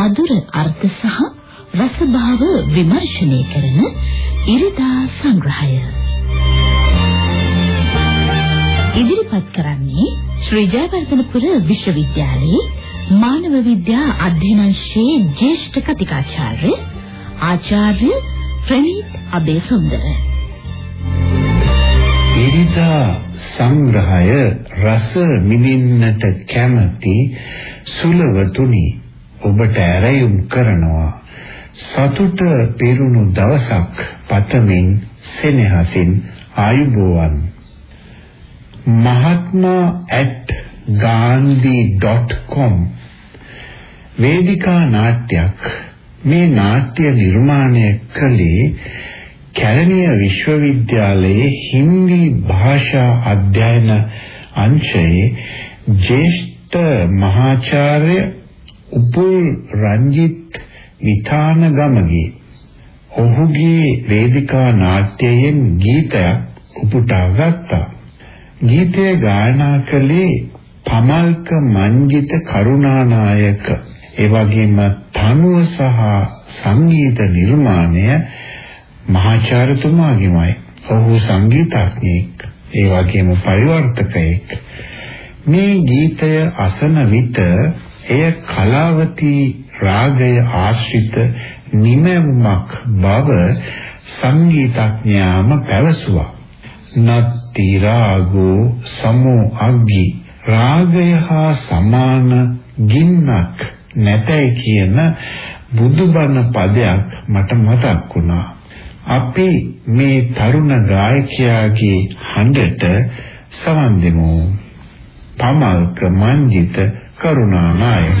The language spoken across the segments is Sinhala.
මధుර අර්ථ සහ රසභාව විමර්ශනය කරන ඉරිදා සංග්‍රහය. ඉදිරිපත් කරන්නේ ශ්‍රී ජයවර්ධනපුර විශ්වවිද්‍යාලයේ මානව විද්‍යා අධ්‍යනාංශයේ ජ්‍යෙෂ්ඨ කතිකාචාර්ය ආචාර්ය ප්‍රනීත් අබේසුන්දර. ඉරිදා සංග්‍රහය රස මිදින්නට කැමැති සුලවතුනි ඔබට ඇරයුම් කරනවා. සතුට පිරුණු දවසක් පතමින් සෙනෙහසින් ආයුබෝවන්. mahatma@gandhi.com වේදිකා නාට්‍යයක් මේ නාට්‍ය නිර්මාණය කළේ කැලණිය විශ්වවිද්‍යාලයේ හින්දි භාෂා අධ්‍යයන අංශයේ ජ්‍යෙෂ්ඨ මහාචාර්ය උපුල් රංජිත් විතාන ගමගේ ඔහුගේ වේදිකා නාට්‍යයෙන් ගීතයක් උපුටා ගත්තා. ගීතය ගායනා කළේ පමල්ක මංජිත කරුණානායක ඒ වගේම තනුව සහ සංගීත නිර්මාණය මහාචාර්යතුමාගේමයි. ඔහු සංගීතඥයෙක් ඒ වගේම පරිවර්තකයෙක්. මේ ගීතය අසන විට එය කලාවතී රාගය ආශ්‍රිත නිමවුමක් බව සංගීතඥයාම පැවසුවා. නත්ති රාගෝ සමෝ අග්ගි රාගය හා සමාන ගින්නක් නැතයි කියන බුදුබණ පදයක් මට මතක් වුණා. අපි මේ තරුණ ගායකයාගේ හඬට සවන් දෙමු. පමල්ක මංජිත කරුණානායක.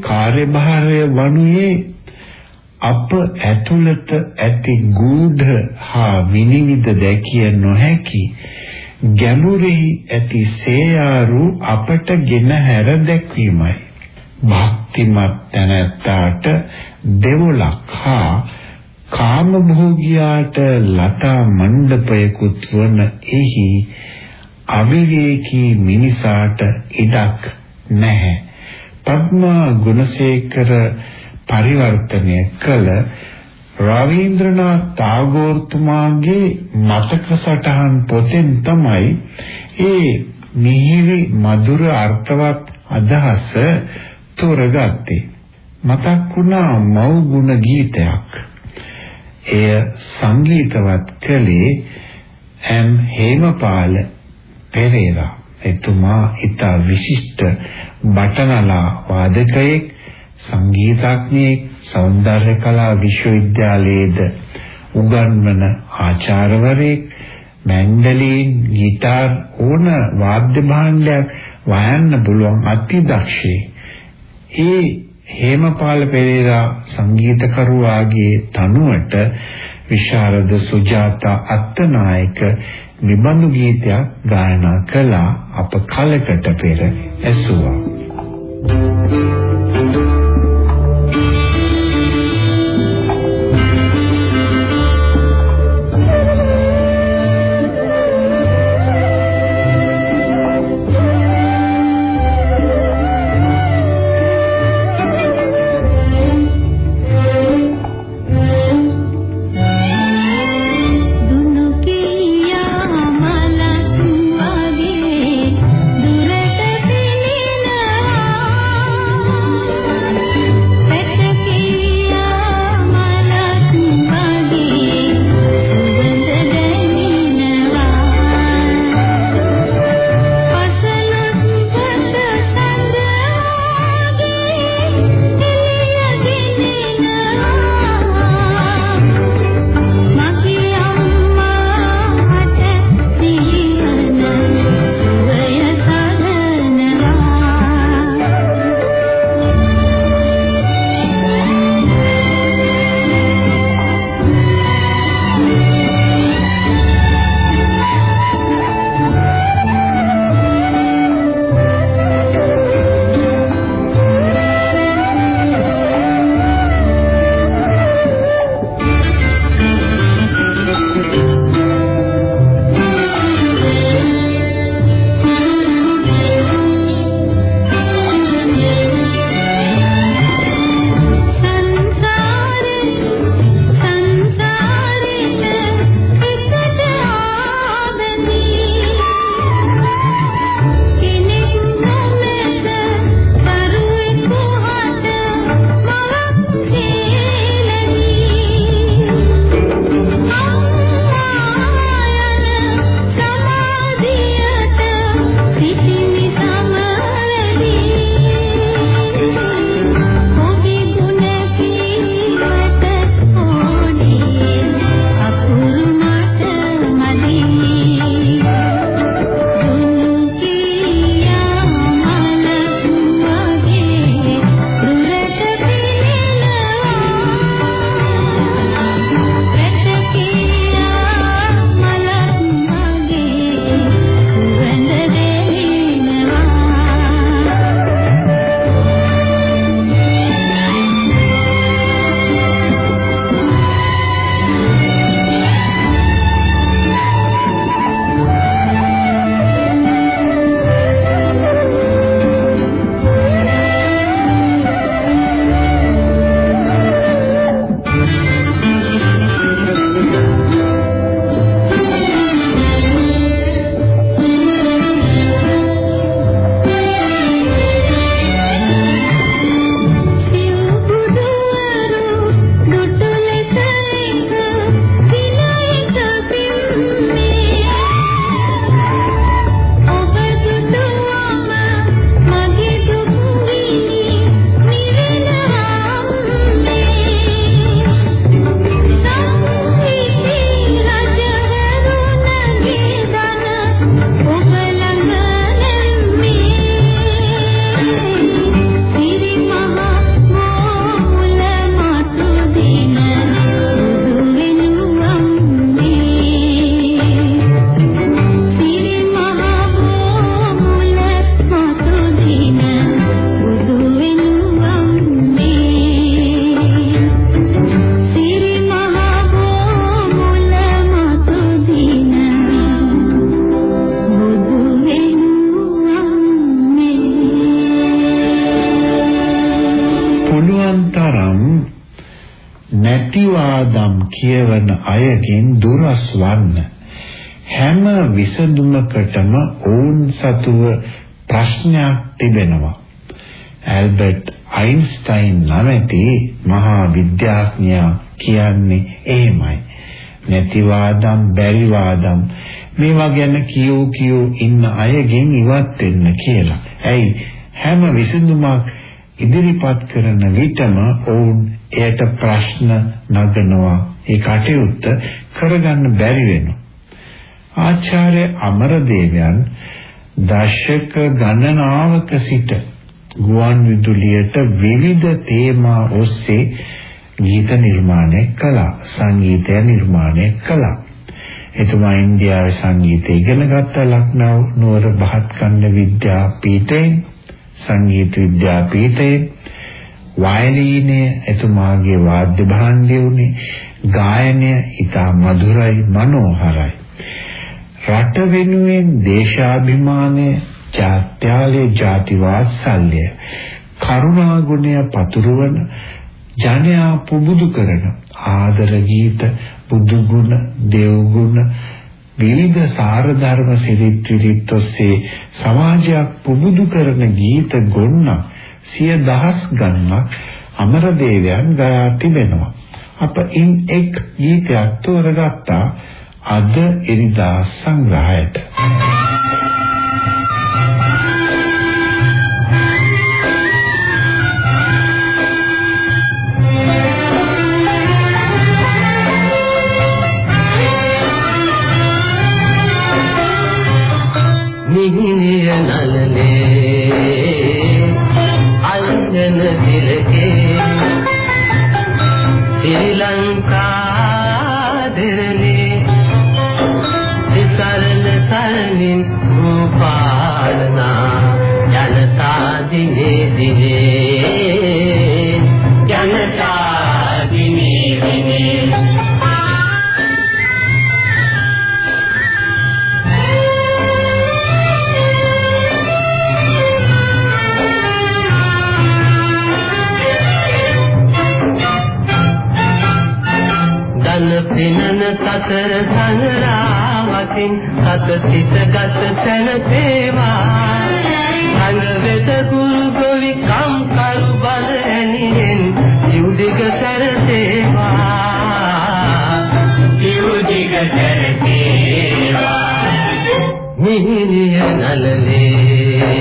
කාර්යභාරය වනුයේ අප ඇතුළත ඇති ගූඪ හා විනිවිද දැකිය නොහැකි ගැඹුරෙහි ඇති සේයාරු අපට ගෙන හැර දැක්වීමයි. භක්තිමත් තැනැත්තාට දෙවොලක් හා කාම භෝගියාට ලතා මණ්ඩපයකුත් වන එහි අවිවේකී මිනිසාට ඉඩක් නැහැ. පද්මා ගුණසේකර පරිවර්තනය කළ රවීන්ද්‍රනාත් tagore තුමාගේ මතක සටහන් පොතෙන් තමයි ඒ මිහිරි මధుර අර්ථවත් අදහස තෝරගත්තේ. මතක් වුණා මව් ගීතයක්. එය සංගීතවත් කළේ එම් හේමපාල පෙරේරා. එතුමා ඊට විශිෂ්ට බටනලා වාදකයෙක් සංගීතඥයෙක් සෞන්දර්ය කලා විශ්වවිද්‍යාලයේද උගන්වන ආචාර්යවරයෙක් මැන්ඩලින් গিitar ඕන වාද්‍ය භාණ්ඩයක් වයන්න පුළුවන් අතිදක්ෂේ. ඒ හේමපාල පෙරේරා සංගීතකරුවාගේ තනුවට විශාරද සුජාතා අත්තනායක නිබඳු ගීතයක් ගායනා කළා අප කලකට පෙර ඇසුවා. Thank දුරස් වන්න හැම විසඳුමකටම ඔවුන් සතුව ප්‍රශ්නයක් තිබෙනවා. ඇල්බර්ට් අයින්ස්ටයින් නැමැති මහා විද්‍යාඥයා කියන්නේ එහෙමයි. නැතිවාදම් බැරිවාදම් මේවා ගැන කියෝ කියෝ ඉන්න අයගෙන් ඉවත් වෙන්න කියලා. ඇයි? හැම විසඳුමක් ඉදිරිපත් කරන විටම ඔවුන් එයට ප්‍රශ්න නගනවා. ඒ කටයුත්ත කරගන්න බැරි වෙනවා. ආචාර්ය අමරදේවයන් දශක ගණනාවක සිට ගුවන් විදුලියට විවිධ තේමා ඔස්සේ ගීත නිර්මාණය කළා. සංගීතය නිර්මාණය කළා. එතුමා ඉන්දියාවේ සංගීතය ඉගෙන ගත්ත ලක්නෝ නුවර බහත්කණ්ඩ විද්‍යාපීඨයෙන් සංගීත විද්‍යාපීඨයෙන් වයලීනය එතුමාගේ වාද්‍ය භාණ්ඩය උනේ. ගායනය ඉතා මధుරයි මනෝහරයි. රට වෙනුවෙන් දේශාභිමානය ජාත්‍යාලේ ಜಾති වාත්සල්‍ය කරුණා ගුණය පතුරවන ජනයා පුබුදු කරන ආදර ගීත බුදු ගුණ දේව ගුණ විවිධ සාර ධර්ම සිරිත් විරිත් ඔස්සේ සමාජයක් පුබුදු කරන ගීත ගොන්න සිය දහස් ගණනක් අමරදේවයන් ගයා තිබෙනවා. අප ඉන් එක් ගීතයක් තෝරගත්තා අද එරිදා සංග්‍රහයට. සතර සංරාවතින් සත සිත ගත තන තේවා අංග වෙත කුරු ගොවි කම් කරු බල ඇනියෙන් යුදික සරසේවා යුදික සරසේවා මිහිරිය නලලේ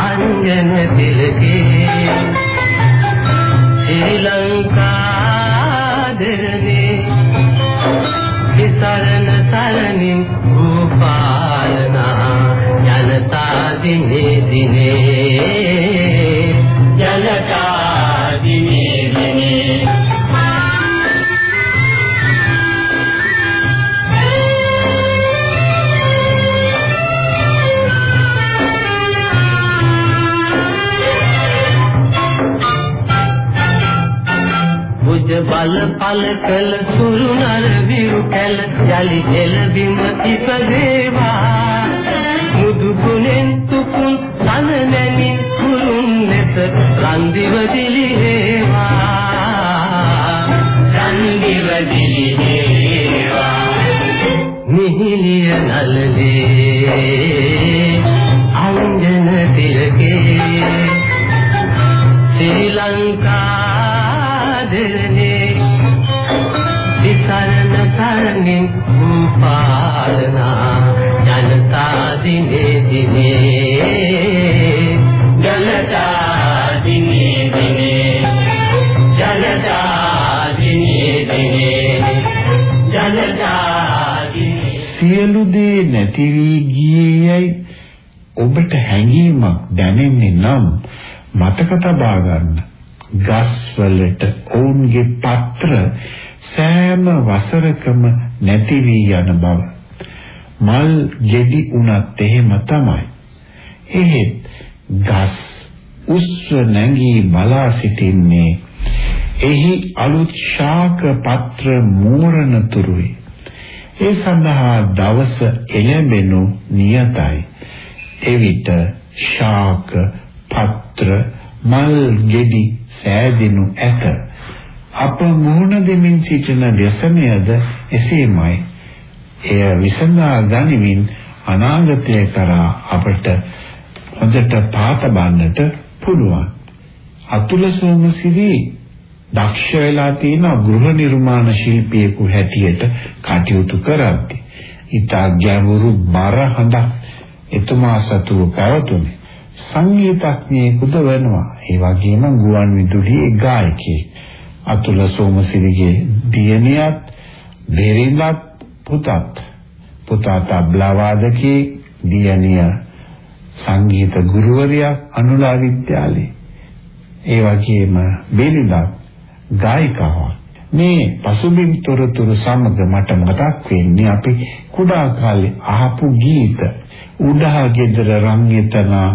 අංගන තිලකේ බල පල කළ සුරු නර විරු කැල යලි එළ බිම ඉපදේවා මුදු ගුණෙන් තුපුන් සන නැමින් කුරුන් ලෙස රන්දිව දිලිහෙවා රන්දිව දිලිහෙවා මිහිලිය නලලේ අංජන තිලකේ. ශ්‍රී ලංකා විසරණ කරමින් භූපාලනා ජනතා දිනේ දිනේ ජනතා දිනේ දිනේ ජනතා දිනේ දිනේ ජනතා දිනේ සියලු දේ නැති වී ගියේයි ඔබට හැඟීමක් දැනෙන්නේ නම් මතක තබා ගන්න. ගස්වලට ඔවුන්ගේ පත්‍ර සෑම වසරකම නැති වී යන බව. මල් ගෙඩි උනත් එහෙම තමයි. එහෙත් ගස් උස්ව නැගී බලා සිටින්නේ එහි අලුත් ශාක පත්‍ර මෝරණ තුරුයි. ඒ සඳහා දවස එළඹෙනු නියතයි. එවිට ශාක පත්‍ර මල් ගෙඩි සෑදෙනු ඇත. අප මුහුණ දෙමින් සිටින ව්‍යසනයද එසේමයි. එය විසඳා ගනිමින් අනාගතය කරා අපට හොඳට පාත බන්නට පුළුවන්. අතුල සෝමසිරි දක්ෂ වෙලා තියෙන ගෘහ නිර්මාණ ශිල්පියෙකු හැටියට කටයුතු කරද්දී ඉතා ගැඹුරු බර හඳක් එතුමා සතුව පැවතුනේ සංගීතඥයෙකුද වෙනවා. ඒ වගේම ගුවන් විදුලියේ ගායකයෙක්. අතුල සෝමසිරිගේ දියණියත් බෙරිඳත් පුතත් පුතා තබ්ලා වාදකී දියණිය සංගීත ගුරුවරියක් අනුලා විද්‍යාලයේ. ඒ වගේම බෙරිඳත් ගායිකාවක්. මේ පසුබිම් තොරතුරු සමග මට මතක් වෙන්නේ අපි කුඩා කාලේ අහපු ගීත උඩහා ගෙදර රංගිතනා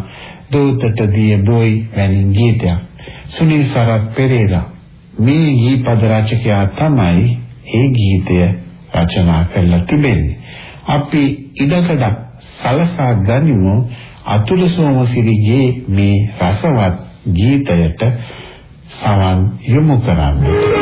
දෝතට දිය බොයි වැනි ගීතයක් සුනිල් සරත් පෙරේරා මේ ගීපද රචකයා තමයි ඒ ගීතය රචනා කරලා තිබෙන්නේ. අපි ඉඩකඩ සලසා ගනිමු. අතුල සෝමසිරිගේ මේ රසවත් ගීතයට සවන් යොමු කරන්නේ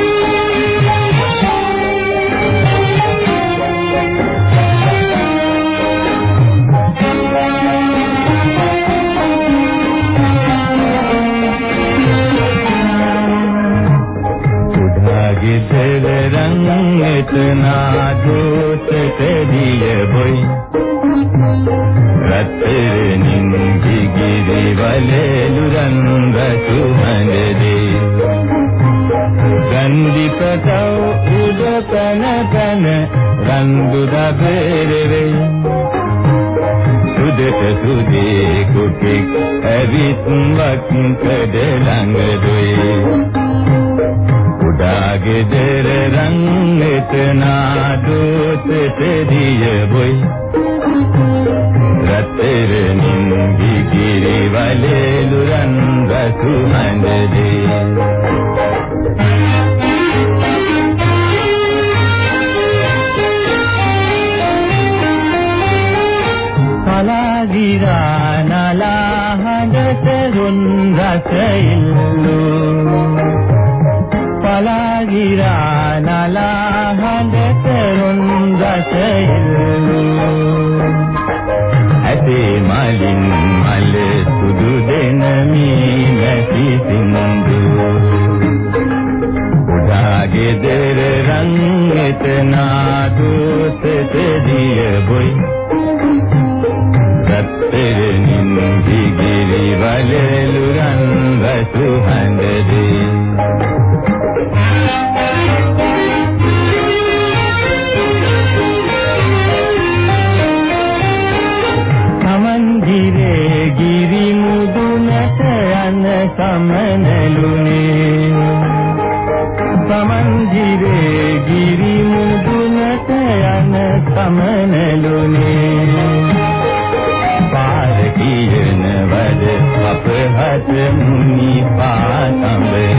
රංගෙත නාදෝතට දිය බොයි රත්තරනින් ගිගිරි වලලුරන් රතු හඳදේ ගන්දි පතව උද කන කන රන්දු දබරවේ. සුදට සුදේ කුටික් ඇවිත් වක් කඩ ළඟ දොයි ගෙදර රන් එතනා දූතට දිය බොයි. රත්තරනින් ගිගිරි වලේ ලුරන් රතු හඳදී කලාගිරා නලා හඬට රුන් රස ඉල්ලූ පලාගිරා නලා හඳතරුන් රසෙල්ලු ඇතේ මලින් මල සුදු දෙන මී නැති සින්දු උඩාගෙදර රන් එතනා දුසත දිය බොයි රත්තරනින් දිගිරි වලලුරන් රසු හඳදී සමනලුනේ සමන්දිරේ ගිරි මුදුනට යන සමනලුනේ පාර කියන වද අපහත මුනි පාසඹරේ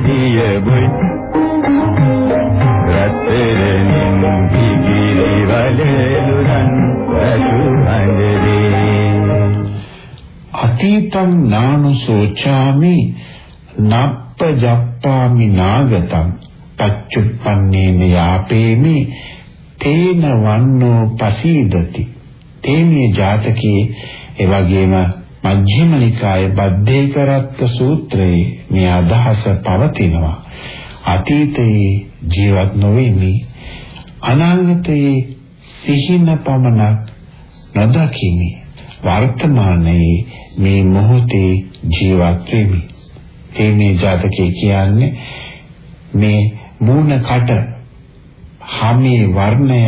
දිය බොයි රත්තරනින් කිගිරි වලලුරන් රතු හඳදේ අතීතං නානුසෝචාමි නප්ප ජප්පාමි නාගතං. පච්චුප්පන්නේන යාපේමි තේන වන්නෝ පසීදති. තේමේ ජාතකයේ එවැගේම මජ්ක්‍ධිම නිකායේ බද්දේකරත්ත සූත්‍රයේ මේ අදහස පවතිනවා. අතීතයේ ජීවත් නොවෙමි අනාගතයේ සිහින පමණක් නොදකිමි. වර්තමානයේ මේ මොහොතේ ජීවත් වෙමි. තේමේ ජාතකයේ කියන්නේ මේ මූණ කට හැමේ වර්ණය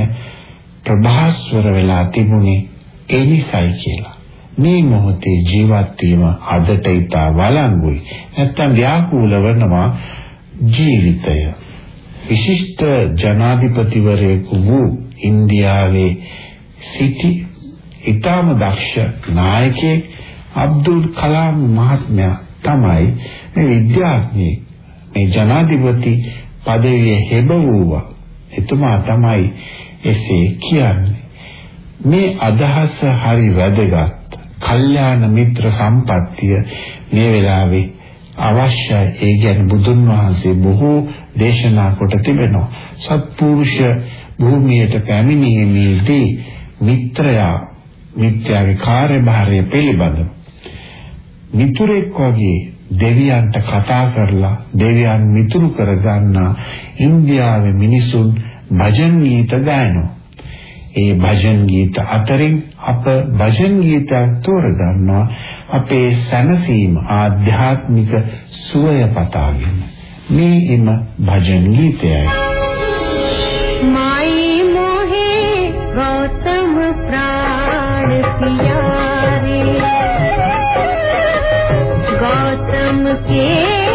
ප්‍රභාස්වර වෙලා තිබුණේ ඒ නිසයි කියලා. මේ මොහොතේ ජීවත් වීම අදට ඉතා වළංගුයි. නැත්තම් ව්‍යාකූල වෙනවා ජීවිතය. විශිෂ්ට ජනාධිපතිවරයෙකු වූ ඉන්දියාවේ සිටි ඊටම දක්ෂ නායකයෙක් අබ්දුල් කලාම් මහත්මයා තමයි මේ විද්‍යාඥයෙක් මේ ජනාධිපති පදවිය හෙබ වූවා. එතුමා තමයි එසේ කියන්නේ. මේ අදහස හරි වැදගත්. කල්යාණ මිත්‍ර සම්පත්තිය මේ වෙලාවේ අවශ්‍යයි. ඒ කියන්නේ බුදුන් වහන්සේ බොහෝ දේශනා කොට තිබෙනවා. සත්පුරුෂ භූමියට පැමිණීමේදී මිත්‍රයා මිත්‍යාගේ කාර්යභාරය පිළිබඳව මිතුරෙක් වගේ දෙවියන්ට කතා කරලා දෙවියන් මිතුරු කරගන්නා ඉන්දියාවේ මිනිසුන් භජන් ගීත ගායනවා. ඒ භජන් ගීත අතරින් අප භජන් ගීත තෝරගන්නා අපේ සැනසීම ආධ්‍යාත්මික සුවය පතාගෙන. මේ එම භජන් ගීතයයි. මායි මොහේ ගෞතම ප්‍රාණ පියාරේ. ගෞතම කේ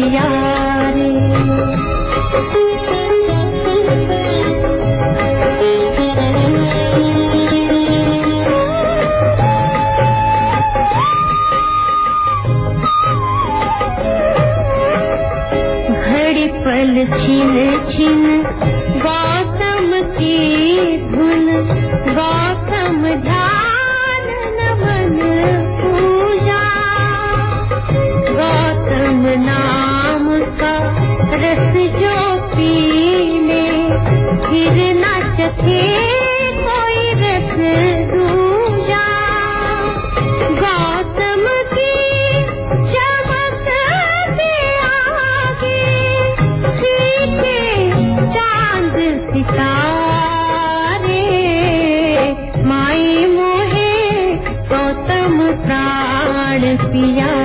दिया दिया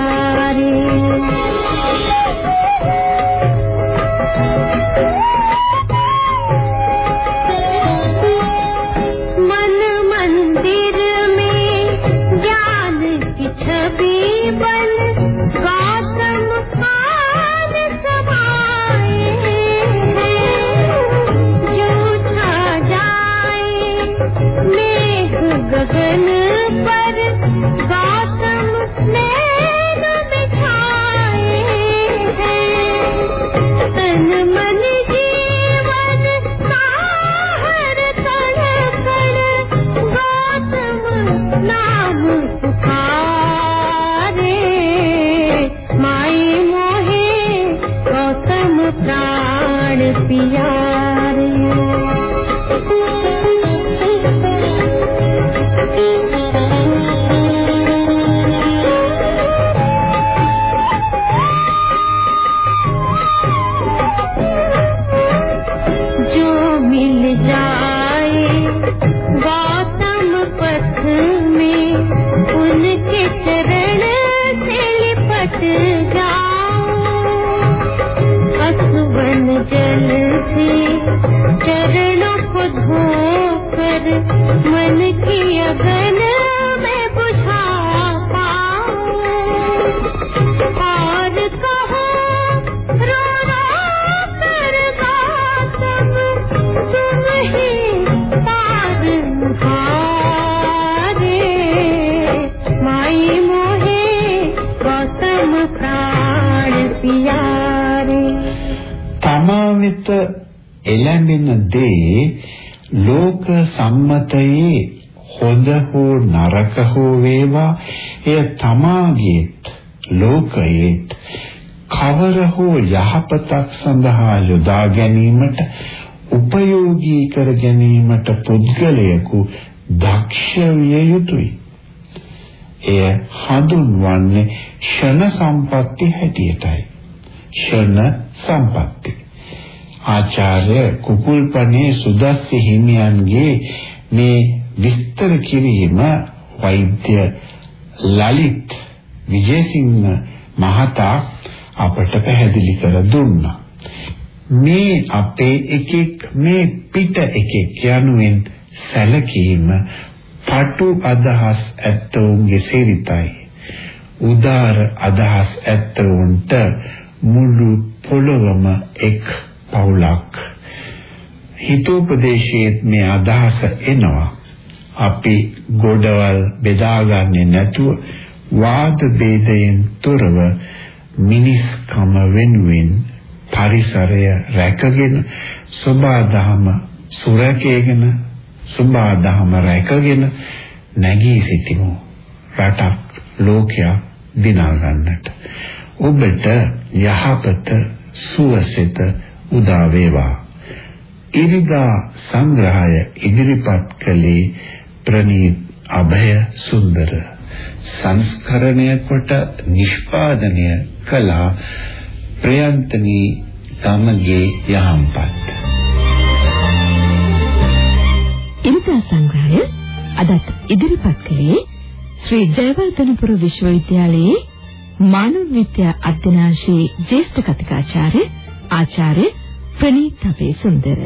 දේ ලෝක සම්මතයේ හොඳ හෝ නරක හෝ වේවා එය තමාගේත් ලෝකයේත් කවර හෝ යහපතක් සඳහා යොදා ගැනීමට උපයෝගී කර ගැනීමට පුද්ගලයෙකු දක්ෂ විය යුතුය. එය හඳුන්වන්නේ ෂණ සම්පatti හැටියටයි. ෂණ සම්පatti. ආචාර්ය කුකුල්පනේ සුදස්සි හිමියන්ගේ මේ විස්තර කිරීම වෛද්‍ය ලලිත් විජේසිංහ මහතා අපට පැහැදිලි කර දුන්නා. මේ අපේ එකෙක් මේ පිට එකෙක් යනුවෙන් සැලකීම පටු අදහස් ඇත්තවුන්ගේ සිරිතයි. උදාර අදහස් ඇත්තවුන්ට මුළු පොළොවම එක් පවුලක්. හිතෝපදේශයේ මේ අදහස එනවා. අපි ගොඩවල් බෙදාගන්නේ නැතුව වාද ભેදයෙන් තොරව මිනිස්කම වෙනුවෙන් පරිසරය රැකගෙන සබාදහම සුරකේගෙන සබාදහම රැකගෙන නැගී සිටිමු රටක් ලෝකයක් දිනා ගන්නට ඔබට යහපත සුවසිත උදා වේවා. ඉරිදා සංග්‍රහය ඉදිරිපත් කළේ ප්‍රනීත් අභය සුන්දර. සංස්කරණය කොට නිෂ්පාදනය කළ ප්‍රයන්තනී තමගේ යහම්පත්. ඉරිදා සංග්‍රහය අදත් ඉදිරිපත් කළේ ශ්‍රී ජයවර්ධනපුර විශ්වවිද්‍යාලයේ මානව විද්‍යා අධ්‍යනාංශයේ ජ්‍යෙෂ්ඨ කතිකාචාර්ය ආචාර්ය ප්‍රනීත් අපේ සුන්දර.